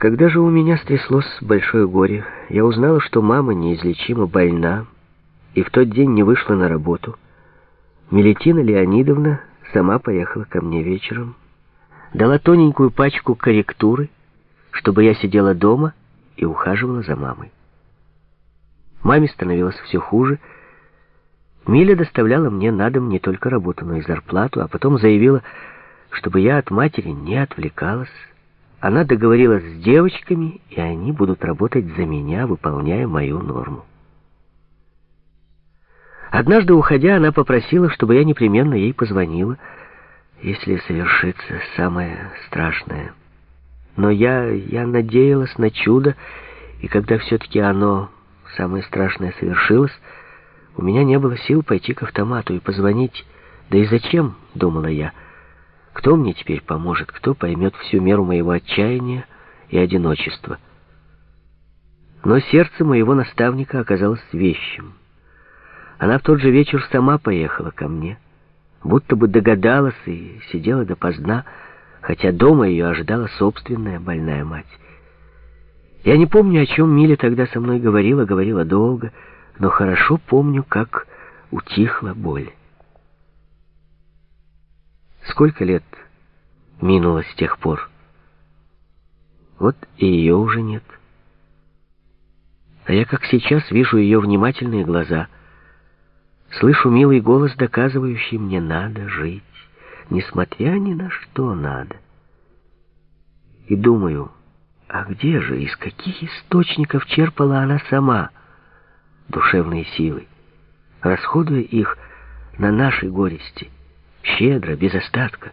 Когда же у меня стряслось большое горе, я узнала, что мама неизлечимо больна, и в тот день не вышла на работу. Мелетина Леонидовна сама поехала ко мне вечером, дала тоненькую пачку корректуры, чтобы я сидела дома и ухаживала за мамой. Маме становилось все хуже. Миля доставляла мне на дом не только работу, но и зарплату, а потом заявила, чтобы я от матери не отвлекалась, она договорилась с девочками, и они будут работать за меня, выполняя мою норму. Однажды, уходя, она попросила, чтобы я непременно ей позвонила, если совершится самое страшное. Но я, я надеялась на чудо, и когда все-таки оно, самое страшное, совершилось, у меня не было сил пойти к автомату и позвонить. Да и зачем, думала я, — кто мне теперь поможет? Кто поймет всю меру моего отчаяния и одиночества? Но сердце моего наставника оказалось вещим. Она в тот же вечер сама поехала ко мне, будто бы догадалась и сидела допоздна, хотя дома ее ожидала собственная больная мать. Я не помню, о чем Миля тогда со мной говорила, говорила долго, но хорошо помню, как утихла боль. Сколько лет минуло с тех пор? Вот и ее уже нет. А я, как сейчас, вижу ее внимательные глаза, слышу милый голос, доказывающий мне надо жить, несмотря ни на что надо. И думаю, а где же, из каких источников черпала она сама душевные силы, расходуя их на наши горести? Щедро, без остатка.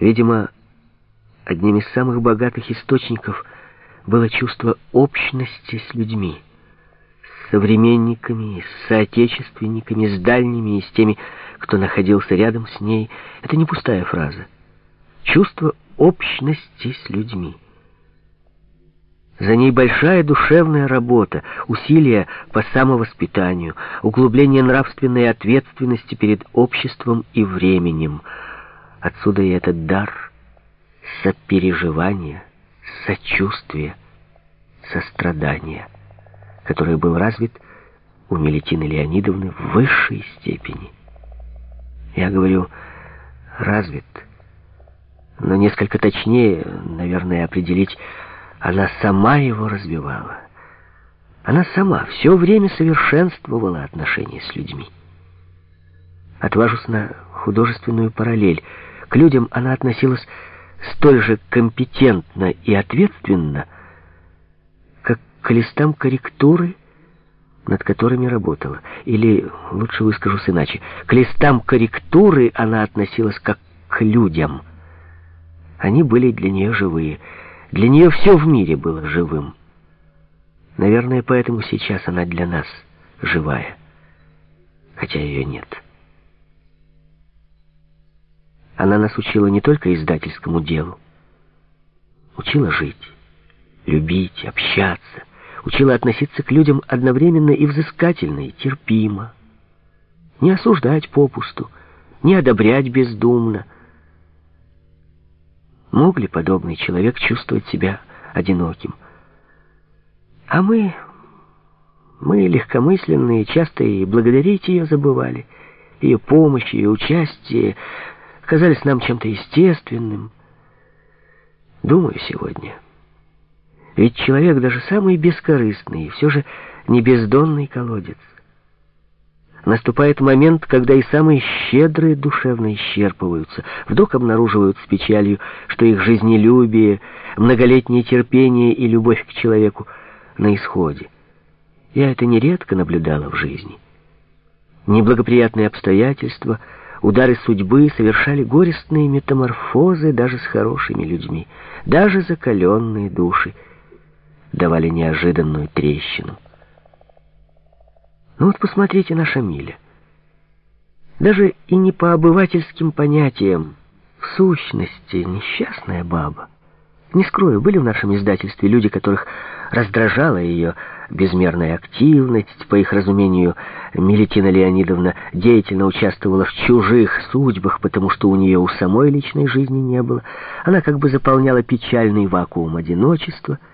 Видимо, одним из самых богатых источников было чувство общности с людьми, с современниками, с соотечественниками, с дальними и с теми, кто находился рядом с ней. Это не пустая фраза. Чувство общности с людьми. За ней большая душевная работа, усилия по самовоспитанию, углубление нравственной ответственности перед обществом и временем. Отсюда и этот дар сопереживания, сочувствия, сострадания, который был развит у Мелетины Леонидовны в высшей степени. Я говорю «развит», но несколько точнее, наверное, определить она сама его развивала. Она сама все время совершенствовала отношения с людьми. Отважусь на художественную параллель. К людям она относилась столь же компетентно и ответственно, как к листам корректуры, над которыми работала. Или, лучше выскажусь иначе, к листам корректуры она относилась как к людям. Они были для нее живые — для нее все в мире было живым. Наверное, поэтому сейчас она для нас живая, хотя ее нет. Она нас учила не только издательскому делу, учила жить, любить, общаться, учила относиться к людям одновременно и взыскательно, и терпимо, не осуждать попусту, не одобрять бездумно, Мог ли подобный человек чувствовать себя одиноким? А мы... Мы легкомысленные, часто и благодарить ее забывали. Ее помощь, ее участие казались нам чем-то естественным. Думаю сегодня. Ведь человек даже самый бескорыстный, все же не бездонный колодец. Наступает момент, когда и самые щедрые душевно исчерпываются. Вдруг обнаруживают с печалью, что их жизнелюбие, многолетнее терпение и любовь к человеку на исходе. Я это нередко наблюдала в жизни. Неблагоприятные обстоятельства, удары судьбы совершали горестные метаморфозы даже с хорошими людьми. Даже закаленные души давали неожиданную трещину. Ну вот посмотрите на Шамиля. Даже и не по обывательским понятиям, в сущности, несчастная баба. Не скрою, были в нашем издательстве люди, которых раздражала ее безмерная активность. По их разумению, Мелитина Леонидовна деятельно участвовала в чужих судьбах, потому что у нее у самой личной жизни не было. Она как бы заполняла печальный вакуум одиночества —